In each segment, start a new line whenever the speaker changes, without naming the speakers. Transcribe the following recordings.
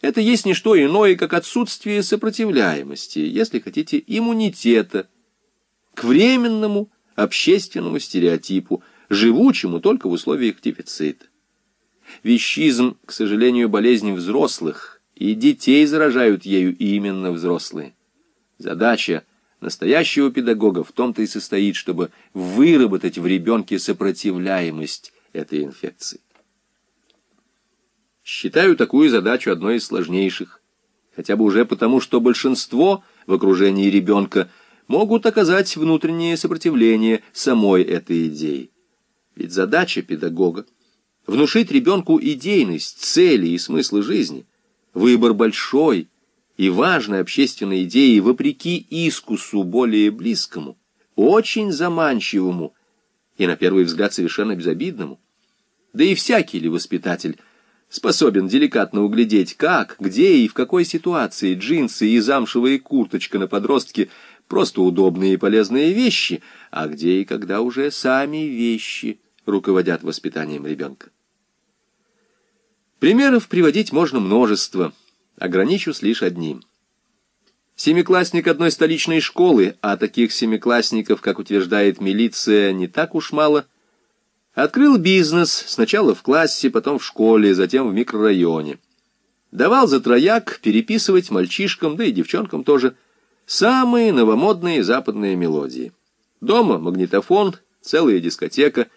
Это есть не что иное, как отсутствие сопротивляемости, если хотите, иммунитета к временному общественному стереотипу, живучему только в условиях дефицита. Вещизм, к сожалению, болезнь взрослых, и детей заражают ею именно взрослые. Задача настоящего педагога в том-то и состоит, чтобы выработать в ребенке сопротивляемость этой инфекции. Считаю такую задачу одной из сложнейших, хотя бы уже потому, что большинство в окружении ребенка могут оказать внутреннее сопротивление самой этой идеи. Ведь задача педагога — внушить ребенку идейность, цели и смыслы жизни. Выбор большой и важной общественной идеи вопреки искусу более близкому, очень заманчивому и, на первый взгляд, совершенно безобидному. Да и всякий ли воспитатель способен деликатно углядеть, как, где и в какой ситуации джинсы и замшевая курточка на подростке просто удобные и полезные вещи, а где и когда уже сами вещи руководят воспитанием ребенка. Примеров приводить можно множество, ограничусь лишь одним. Семиклассник одной столичной школы, а таких семиклассников, как утверждает милиция, не так уж мало – Открыл бизнес сначала в классе, потом в школе, затем в микрорайоне. Давал за трояк переписывать мальчишкам, да и девчонкам тоже, самые новомодные западные мелодии. Дома магнитофон, целая дискотека.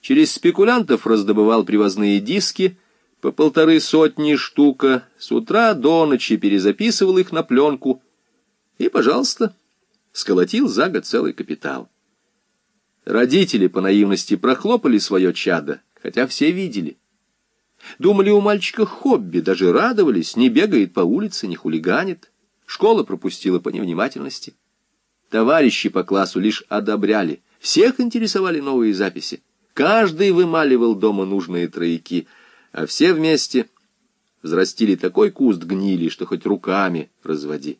Через спекулянтов раздобывал привозные диски, по полторы сотни штука, с утра до ночи перезаписывал их на пленку и, пожалуйста, сколотил за год целый капитал. Родители по наивности прохлопали свое чадо, хотя все видели. Думали, у мальчика хобби, даже радовались, не бегает по улице, не хулиганит. Школа пропустила по невнимательности. Товарищи по классу лишь одобряли. Всех интересовали новые записи. Каждый вымаливал дома нужные трояки, а все вместе взрастили такой куст гнили, что хоть руками разводи.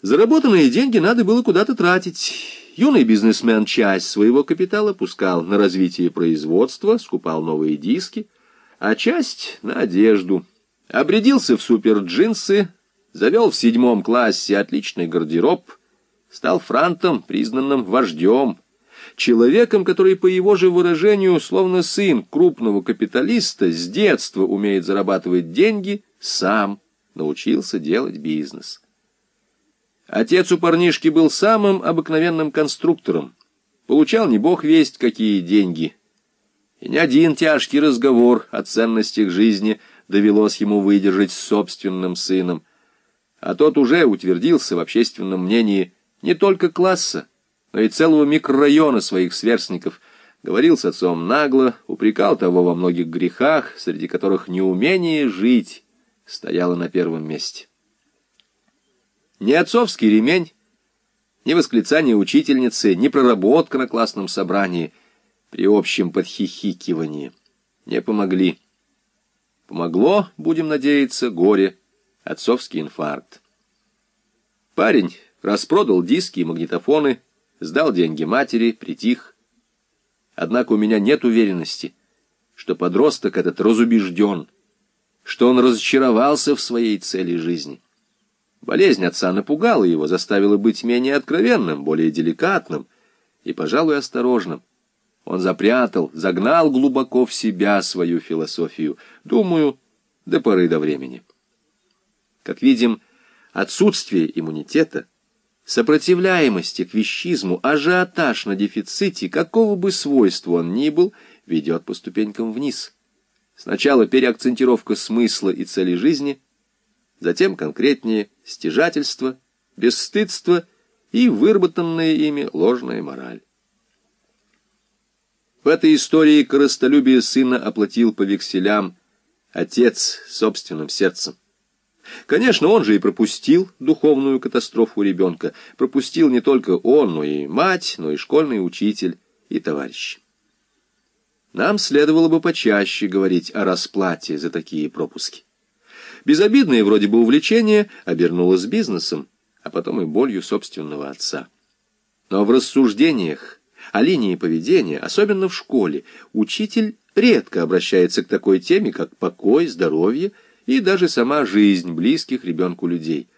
Заработанные деньги надо было куда-то тратить. Юный бизнесмен часть своего капитала пускал на развитие производства, скупал новые диски, а часть — на одежду. Обрядился в супер-джинсы, завел в седьмом классе отличный гардероб, стал франтом, признанным вождем, человеком, который, по его же выражению, словно сын крупного капиталиста, с детства умеет зарабатывать деньги, сам научился делать бизнес. Отец у парнишки был самым обыкновенным конструктором. Получал не бог весть какие деньги. И ни один тяжкий разговор о ценностях жизни довелось ему выдержать с собственным сыном. А тот уже утвердился в общественном мнении не только класса, но и целого микрорайона своих сверстников. Говорил с отцом нагло, упрекал того во многих грехах, среди которых неумение жить стояло на первом месте. Ни отцовский ремень, ни восклицание учительницы, ни проработка на классном собрании при общем подхихикивании не помогли. Помогло, будем надеяться, горе, отцовский инфаркт. Парень распродал диски и магнитофоны, сдал деньги матери, притих. Однако у меня нет уверенности, что подросток этот разубежден, что он разочаровался в своей цели жизни. Болезнь отца напугала его, заставила быть менее откровенным, более деликатным и, пожалуй, осторожным. Он запрятал, загнал глубоко в себя свою философию, думаю, до поры до времени. Как видим, отсутствие иммунитета, сопротивляемости к вещизму, ажиотаж на дефиците, какого бы свойства он ни был, ведет по ступенькам вниз. Сначала переакцентировка смысла и цели жизни, затем конкретнее стяжательство, бесстыдство и выработанная ими ложная мораль. В этой истории корыстолюбие сына оплатил по векселям отец собственным сердцем. Конечно, он же и пропустил духовную катастрофу ребенка. Пропустил не только он, но и мать, но и школьный учитель и товарищ. Нам следовало бы почаще говорить о расплате за такие пропуски. Безобидное вроде бы увлечение обернулось бизнесом, а потом и болью собственного отца. Но в рассуждениях о линии поведения, особенно в школе, учитель редко обращается к такой теме, как покой, здоровье и даже сама жизнь близких ребенку людей.